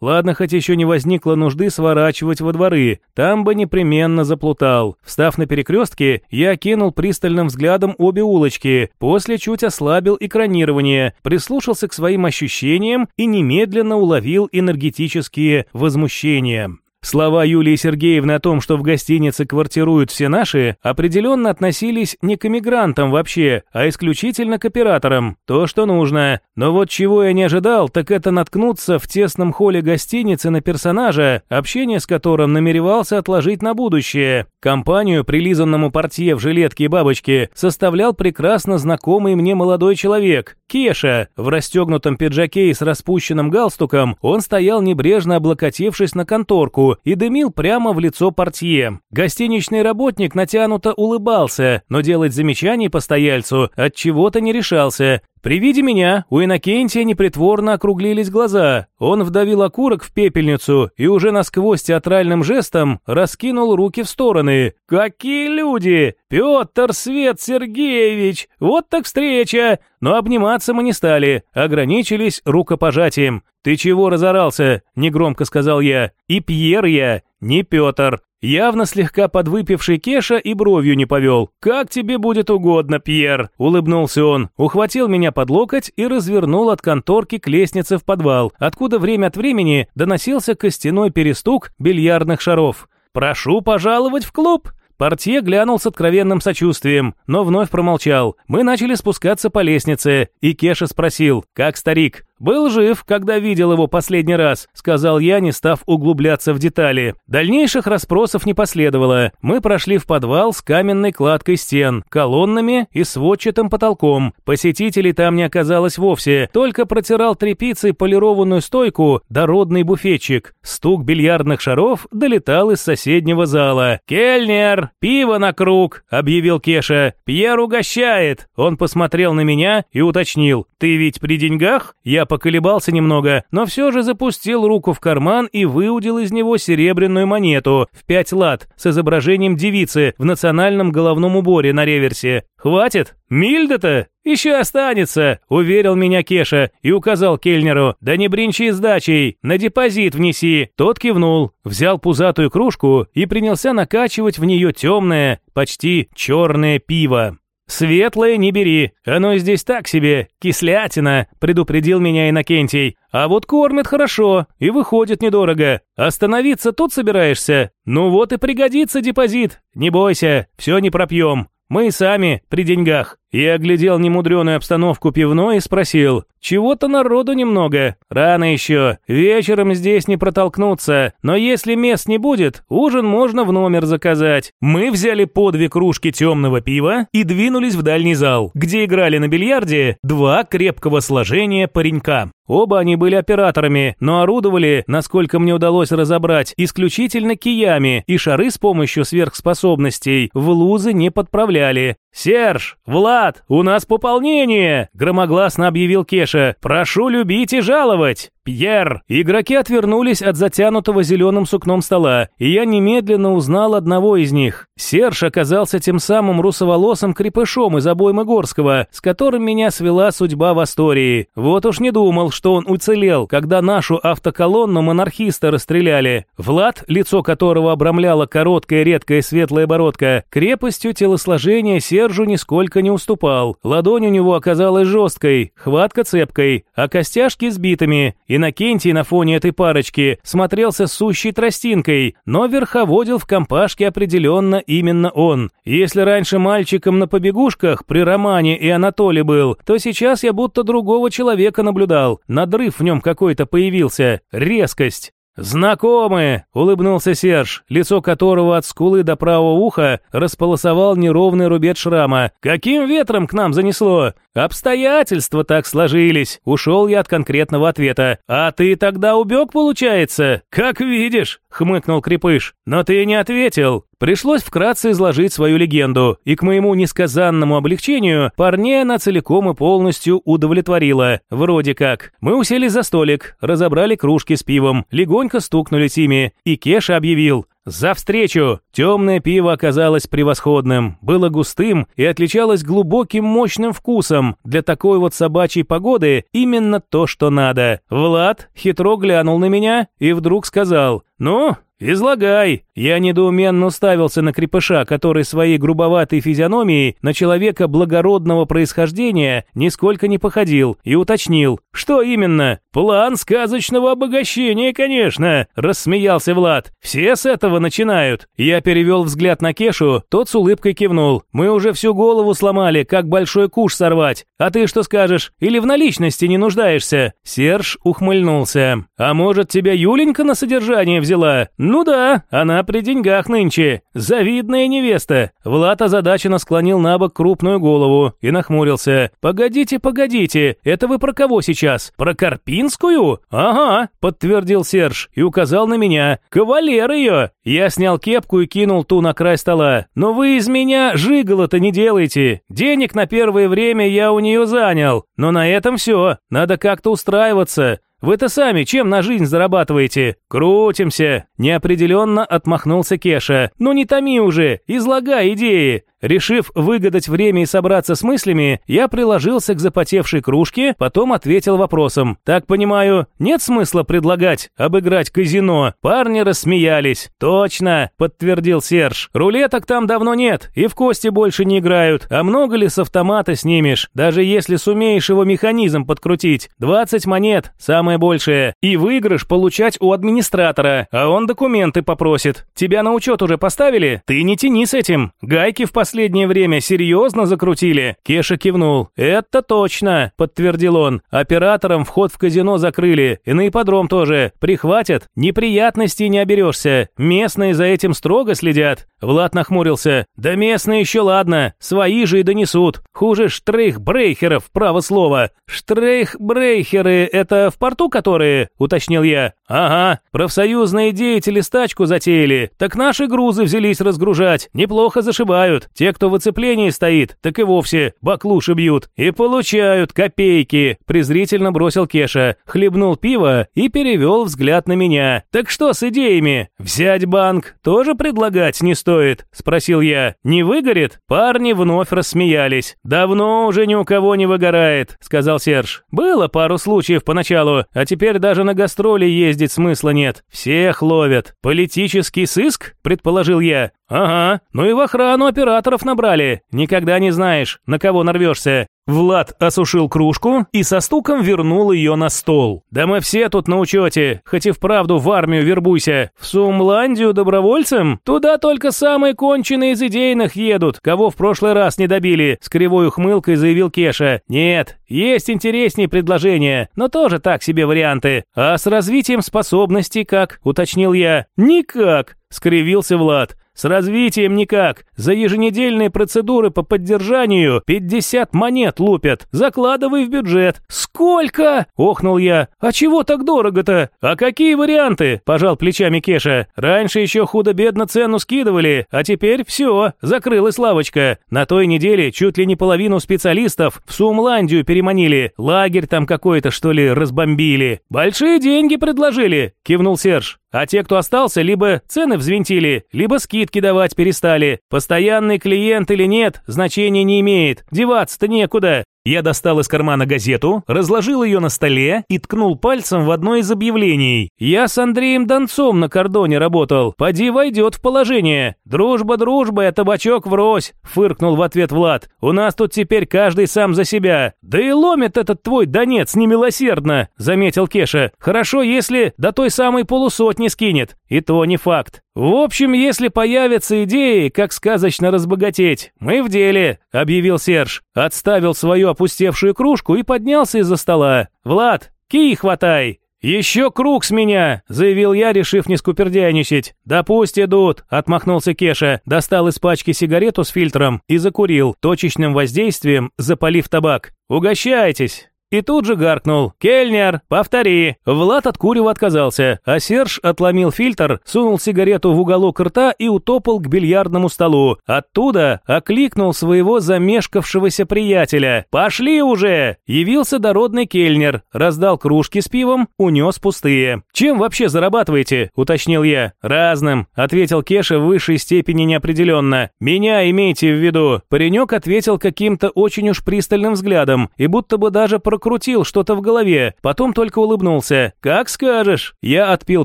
Ладно, хоть еще не возникло нужды сворачивать во дворы, там бы непременно заплутал. Встав на перекрестке, я кинул пристальным взглядом обе улочки, после чуть ослабил экранирование, прислушался к своим ощущениям и немедленно уловил энергетические возмущения. Слова Юлии Сергеевны о том, что в гостинице квартируют все наши, определенно относились не к эмигрантам вообще, а исключительно к операторам. То, что нужно. Но вот чего я не ожидал, так это наткнуться в тесном холле гостиницы на персонажа, общение с которым намеревался отложить на будущее. Компанию прилизанному портье в жилетке и бабочке составлял прекрасно знакомый мне молодой человек, Кеша. В расстегнутом пиджаке и с распущенным галстуком он стоял небрежно облокотившись на конторку и дымил прямо в лицо портье. Гостиничный работник натянуто улыбался, но делать замечаний постояльцу от чего-то не решался. При виде меня у Иннокентия непритворно округлились глаза. Он вдавил окурок в пепельницу и уже насквозь театральным жестом раскинул руки в стороны. «Какие люди! Петр Свет Сергеевич! Вот так встреча!» Но обниматься мы не стали, ограничились рукопожатием. «Ты чего разорался?» – негромко сказал я. «И Пьер я, не Петр». Явно слегка подвыпивший Кеша и бровью не повел. «Как тебе будет угодно, Пьер!» – улыбнулся он, ухватил меня под локоть и развернул от конторки к лестнице в подвал, откуда время от времени доносился костяной перестук бильярдных шаров. «Прошу пожаловать в клуб!» Портье глянул с откровенным сочувствием, но вновь промолчал. Мы начали спускаться по лестнице, и Кеша спросил, как старик. «Был жив, когда видел его последний раз», — сказал я, не став углубляться в детали. Дальнейших расспросов не последовало. Мы прошли в подвал с каменной кладкой стен, колоннами и сводчатым потолком. Посетителей там не оказалось вовсе, только протирал тряпицей полированную стойку дородный буфетчик. Стук бильярдных шаров долетал из соседнего зала. «Кельнер, пиво на круг», — объявил Кеша. «Пьер угощает». Он посмотрел на меня и уточнил. «Ты ведь при деньгах?» Я поколебался немного, но все же запустил руку в карман и выудил из него серебряную монету в пять лат с изображением девицы в национальном головном уборе на реверсе. «Хватит? Мильда-то? Еще останется!» – уверил меня Кеша и указал Кельнеру. «Да не бринчи с дачей, на депозит внеси!» Тот кивнул, взял пузатую кружку и принялся накачивать в нее темное, почти черное пиво. «Светлое не бери, оно здесь так себе, кислятина», – предупредил меня Иннокентий. «А вот кормят хорошо и выходит недорого. Остановиться тут собираешься? Ну вот и пригодится депозит. Не бойся, все не пропьем. Мы сами при деньгах». Я оглядел немудреную обстановку пивной и спросил, «Чего-то народу немного. Рано еще. Вечером здесь не протолкнуться. Но если мест не будет, ужин можно в номер заказать». Мы взяли по две кружки темного пива и двинулись в дальний зал, где играли на бильярде два крепкого сложения паренька. Оба они были операторами, но орудовали, насколько мне удалось разобрать, исключительно киями, и шары с помощью сверхспособностей в лузы не подправляли. «Серж! Влад! У нас пополнение!» – громогласно объявил Кеша. «Прошу любить и жаловать!» «Пьер!» Игроки отвернулись от затянутого зеленым сукном стола, и я немедленно узнал одного из них. Серж оказался тем самым русоволосым крепышом из обоймы Горского, с которым меня свела судьба в Астории. Вот уж не думал, что он уцелел, когда нашу автоколонну монархиста расстреляли. Влад, лицо которого обрамляла короткая редкая светлая бородка, крепостью телосложения Сержу нисколько не уступал. Ладонь у него оказалась жесткой, хватка цепкой, а костяшки сбитыми, и Иннокентий на фоне этой парочки смотрелся сущей тростинкой, но верховодил в компашке определенно именно он. Если раньше мальчиком на побегушках при Романе и Анатоле был, то сейчас я будто другого человека наблюдал. Надрыв в нем какой-то появился, резкость. «Знакомые!» — улыбнулся Серж, лицо которого от скулы до правого уха располосовал неровный рубец шрама. «Каким ветром к нам занесло? Обстоятельства так сложились!» Ушел я от конкретного ответа. «А ты тогда убег, получается?» «Как видишь!» — хмыкнул Крепыш. «Но ты не ответил. Пришлось вкратце изложить свою легенду, и к моему несказанному облегчению парней она целиком и полностью удовлетворила. Вроде как. Мы уселись за столик, разобрали кружки с пивом, легонько стукнули ими, и Кеша объявил «За встречу!» Темное пиво оказалось превосходным, было густым и отличалось глубоким мощным вкусом. Для такой вот собачьей погоды именно то, что надо. Влад хитро глянул на меня и вдруг сказал «Ну, «Излагай!» Я недоуменно уставился на крепыша, который своей грубоватой физиономией на человека благородного происхождения нисколько не походил, и уточнил. «Что именно?» «План сказочного обогащения, конечно!» – рассмеялся Влад. «Все с этого начинают!» Я перевел взгляд на Кешу, тот с улыбкой кивнул. «Мы уже всю голову сломали, как большой куш сорвать. А ты что скажешь? Или в наличности не нуждаешься?» Серж ухмыльнулся. «А может, тебя Юленька на содержание взяла?» «Ну да, она при деньгах нынче. Завидная невеста». Влад озадаченно склонил на бок крупную голову и нахмурился. «Погодите, погодите, это вы про кого сейчас? Про Карпинскую?» «Ага», — подтвердил Серж и указал на меня. «Кавалер ее!» Я снял кепку и кинул ту на край стола. «Но вы из меня жиголо-то не делайте. Денег на первое время я у нее занял. Но на этом все. Надо как-то устраиваться. Вы-то сами чем на жизнь зарабатываете? Крутимся!» Неопределенно отмахнулся Кеша. «Ну не томи уже, излагай идеи!» Решив выгадать время и собраться с мыслями, я приложился к запотевшей кружке, потом ответил вопросом. «Так понимаю, нет смысла предлагать обыграть казино?» Парни рассмеялись. «Точно», — подтвердил Серж. «Рулеток там давно нет, и в кости больше не играют. А много ли с автомата снимешь, даже если сумеешь его механизм подкрутить? 20 монет, самое большее. И выигрыш получать у администратора, а он документы попросит. Тебя на учет уже поставили? Ты не тяни с этим. Гайки в последнее время серьезно закрутили». Кеша кивнул. «Это точно», — подтвердил он. «Операторам вход в казино закрыли, и на ипподром тоже. Прихватят, неприятностей не оберешься. Местные за этим строго следят». Влад нахмурился. «Да местные еще ладно, свои же и донесут. Хуже штрейх-брейхеров, право слово». «Штрейх-брейхеры — это в порту которые?» — уточнил я. «Ага, профсоюзные деятели стачку затеяли. Так наши грузы взялись разгружать. Неплохо зашибают. Те, кто в оцеплении стоит, так и вовсе баклуши бьют. И получают копейки», — презрительно бросил Кеша. Хлебнул пиво и перевел взгляд на меня. «Так что с идеями? Взять банк тоже предлагать не стоит?» — спросил я. «Не выгорит?» Парни вновь рассмеялись. «Давно уже ни у кого не выгорает», — сказал Серж. «Было пару случаев поначалу, а теперь даже на гастроли ездить смысла нет. Всех ловят. Политический сыск?» — предположил я. «Ага, ну и в охрану операторов набрали. Никогда не знаешь, на кого нарвешься. Влад осушил кружку и со стуком вернул ее на стол. «Да мы все тут на учете, хоть и вправду в армию вербуйся. В Сумландию добровольцем? Туда только самые конченые из идейных едут, кого в прошлый раз не добили», с кривой ухмылкой заявил Кеша. «Нет, есть интереснее предложения, но тоже так себе варианты. А с развитием способностей как?» уточнил я. «Никак», скривился Влад. С развитием никак. За еженедельные процедуры по поддержанию 50 монет лупят. Закладывай в бюджет. Сколько? Охнул я. А чего так дорого-то? А какие варианты? Пожал плечами Кеша. Раньше еще худо-бедно цену скидывали, а теперь все, закрылась лавочка. На той неделе чуть ли не половину специалистов в Сумландию переманили. Лагерь там какой-то, что ли, разбомбили. Большие деньги предложили, кивнул Серж. А те, кто остался, либо цены взвинтили, либо скидки давать перестали. Постоянный клиент или нет, значения не имеет. Деваться-то некуда. Я достал из кармана газету, разложил ее на столе и ткнул пальцем в одно из объявлений. «Я с Андреем Донцом на кордоне работал. Поди войдет в положение. Дружба дружба, а табачок врозь», — фыркнул в ответ Влад. «У нас тут теперь каждый сам за себя. Да и ломит этот твой донец немилосердно», — заметил Кеша. «Хорошо, если до той самой полусотни скинет. И то не факт. В общем, если появятся идеи, как сказочно разбогатеть, мы в деле», — объявил Серж. Отставил свою опустевшую кружку и поднялся из-за стола. «Влад, кий хватай!» «Еще круг с меня!» – заявил я, решив не скупердяйничать. «Да пусть идут!» – отмахнулся Кеша, достал из пачки сигарету с фильтром и закурил, точечным воздействием запалив табак. «Угощайтесь!» И тут же гаркнул «Кельнер, повтори!» Влад от курева отказался, а Серж отломил фильтр, сунул сигарету в уголок рта и утопал к бильярдному столу. Оттуда окликнул своего замешкавшегося приятеля. «Пошли уже!» Явился дородный кельнер, раздал кружки с пивом, унес пустые. «Чем вообще зарабатываете?» – уточнил я. «Разным», – ответил Кеша в высшей степени неопределенно. «Меня имейте в виду». Паренек ответил каким-то очень уж пристальным взглядом и будто бы даже про прокрутил что-то в голове, потом только улыбнулся. «Как скажешь». Я отпил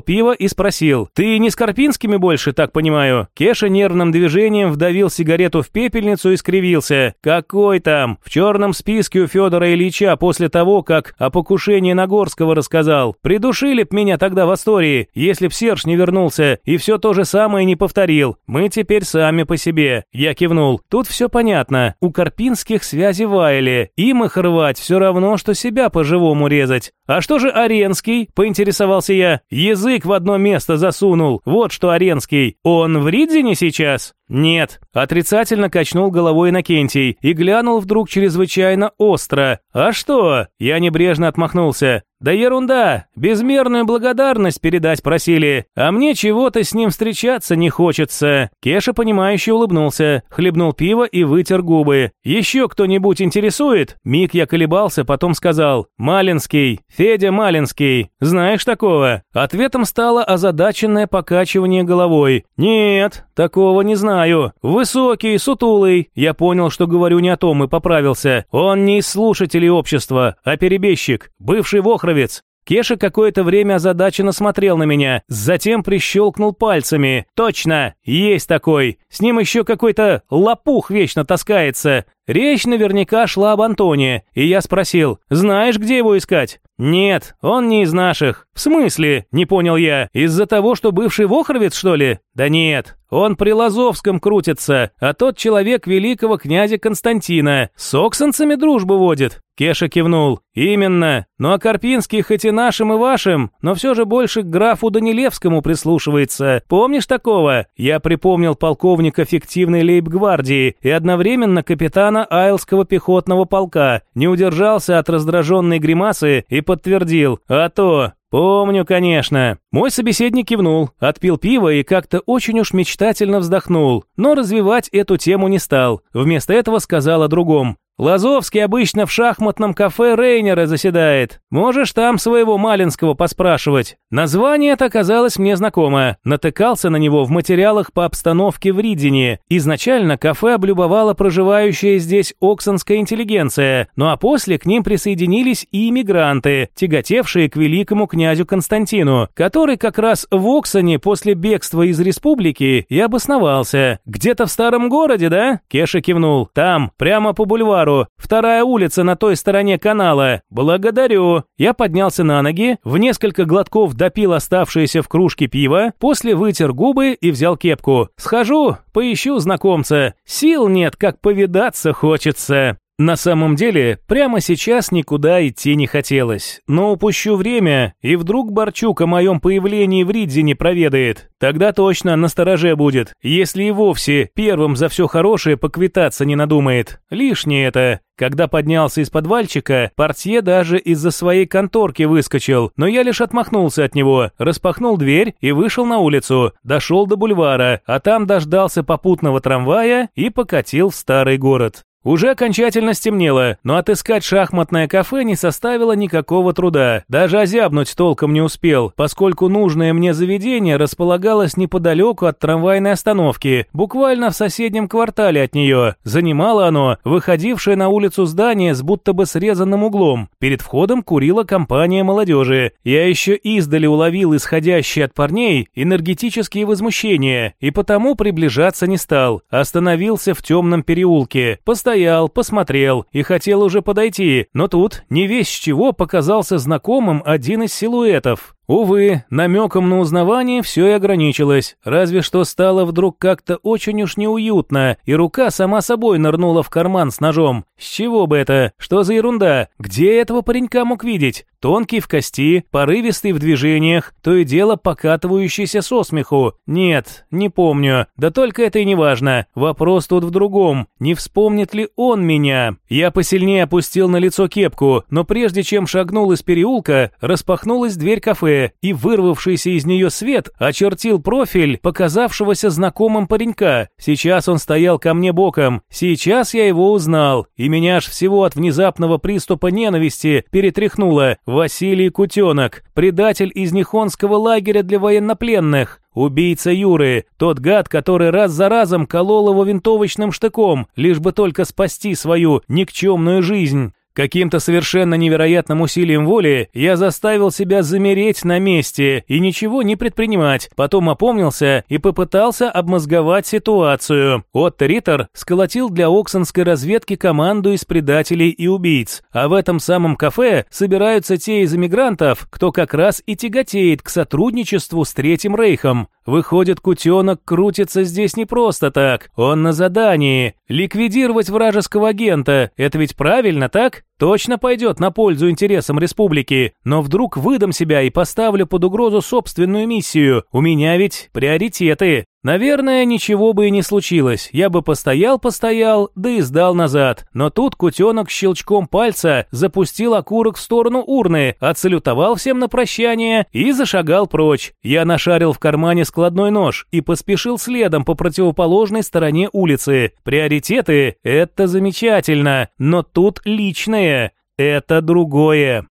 пиво и спросил. «Ты не с Карпинскими больше, так понимаю?» Кеша нервным движением вдавил сигарету в пепельницу и скривился. «Какой там? В черном списке у Федора Ильича после того, как о покушении Нагорского рассказал. Придушили б меня тогда в истории, если б Серж не вернулся и все то же самое не повторил. Мы теперь сами по себе». Я кивнул. «Тут все понятно. У Карпинских связи ваяли. Им их рвать все равно, что себя по-живому резать. А что же Аренский? Поинтересовался я. Язык в одно место засунул. Вот что Аренский. Он в Ридзине сейчас? «Нет», – отрицательно качнул головой Иннокентий и глянул вдруг чрезвычайно остро. «А что?» – я небрежно отмахнулся. «Да ерунда! Безмерную благодарность передать просили, а мне чего-то с ним встречаться не хочется». Кеша, понимающе улыбнулся, хлебнул пиво и вытер губы. «Еще кто-нибудь интересует?» Миг я колебался, потом сказал. «Малинский. Федя Малинский. Знаешь такого?» Ответом стало озадаченное покачивание головой. «Нет, такого не знаю». Знаю. Высокий, сутулый. Я понял, что говорю не о том и поправился. Он не из слушателей общества, а перебежчик, бывший вохровец. Кеша какое-то время озадаченно смотрел на меня, затем прищелкнул пальцами. «Точно, есть такой. С ним еще какой-то лопух вечно таскается. Речь наверняка шла об Антоне, и я спросил, знаешь, где его искать? Нет, он не из наших. В смысле? Не понял я. Из-за того, что бывший Вохровец, что ли? Да нет, он при Лазовском крутится, а тот человек великого князя Константина. С оксанцами дружбу водит. Кеша кивнул. «Именно. Ну а Карпинский хоть и нашим и вашим, но все же больше к графу Данилевскому прислушивается. Помнишь такого?» Я припомнил полковника фиктивной лейб-гвардии и одновременно капитана Айлского пехотного полка, не удержался от раздраженной гримасы и подтвердил. «А то, «Помню, конечно». Мой собеседник кивнул, отпил пиво и как-то очень уж мечтательно вздохнул, но развивать эту тему не стал. Вместо этого сказал о другом. Лазовский обычно в шахматном кафе Рейнера заседает. Можешь там своего Малинского поспрашивать. Название это оказалось мне знакомо. Натыкался на него в материалах по обстановке в Ридине. Изначально кафе облюбовала проживающая здесь оксонская интеллигенция, ну а после к ним присоединились и иммигранты, тяготевшие к великому князю Константину, который как раз в Оксоне после бегства из республики и обосновался. Где-то в старом городе, да? Кеша кивнул. Там, прямо по бульвару тротуару. Вторая улица на той стороне канала. Благодарю. Я поднялся на ноги, в несколько глотков допил оставшееся в кружке пива, после вытер губы и взял кепку. Схожу, поищу знакомца. Сил нет, как повидаться хочется. На самом деле, прямо сейчас никуда идти не хотелось, но упущу время, и вдруг Борчук о моем появлении в Ридзине проведает. Тогда точно на стороже будет, если и вовсе первым за все хорошее поквитаться не надумает. Лишнее это. Когда поднялся из подвальчика, портье даже из-за своей конторки выскочил, но я лишь отмахнулся от него, распахнул дверь и вышел на улицу, дошел до бульвара, а там дождался попутного трамвая и покатил в старый город. Уже окончательно стемнело, но отыскать шахматное кафе не составило никакого труда. Даже озябнуть толком не успел, поскольку нужное мне заведение располагалось неподалеку от трамвайной остановки, буквально в соседнем квартале от нее. Занимало оно выходившее на улицу здание с будто бы срезанным углом. Перед входом курила компания молодежи. Я еще издали уловил исходящие от парней энергетические возмущения, и потому приближаться не стал. Остановился в темном переулке. Постоянно Постоял, посмотрел и хотел уже подойти, но тут, не весь чего, показался знакомым один из силуэтов. Увы, намеком на узнавание все и ограничилось, разве что стало вдруг как-то очень уж неуютно, и рука сама собой нырнула в карман с ножом. С чего бы это? Что за ерунда? Где этого паренька мог видеть? Тонкий в кости, порывистый в движениях, то и дело покатывающийся со смеху. Нет, не помню. Да только это и не важно. Вопрос тут в другом. Не вспомнит ли он меня? Я посильнее опустил на лицо кепку, но прежде чем шагнул из переулка, распахнулась дверь кафе, и вырвавшийся из нее свет очертил профиль показавшегося знакомым паренька. Сейчас он стоял ко мне боком. Сейчас я его узнал, и меня аж всего от внезапного приступа ненависти перетряхнуло. Василий Кутенок, предатель из Нихонского лагеря для военнопленных. Убийца Юры, тот гад, который раз за разом колол его винтовочным штыком, лишь бы только спасти свою никчемную жизнь. Каким-то совершенно невероятным усилием воли я заставил себя замереть на месте и ничего не предпринимать, потом опомнился и попытался обмозговать ситуацию. Отто Риттер сколотил для оксонской разведки команду из предателей и убийц, а в этом самом кафе собираются те из эмигрантов, кто как раз и тяготеет к сотрудничеству с Третьим Рейхом. Выходит, кутенок крутится здесь не просто так, он на задании. Ликвидировать вражеского агента, это ведь правильно, так? Точно пойдет на пользу интересам республики, но вдруг выдам себя и поставлю под угрозу собственную миссию. У меня ведь приоритеты. Наверное, ничего бы и не случилось. Я бы постоял-постоял, да и сдал назад. Но тут кутенок щелчком пальца запустил окурок в сторону урны, отсалютовал всем на прощание и зашагал прочь. Я нашарил в кармане складной нож и поспешил следом по противоположной стороне улицы. Приоритеты – это замечательно, но тут личное – это другое.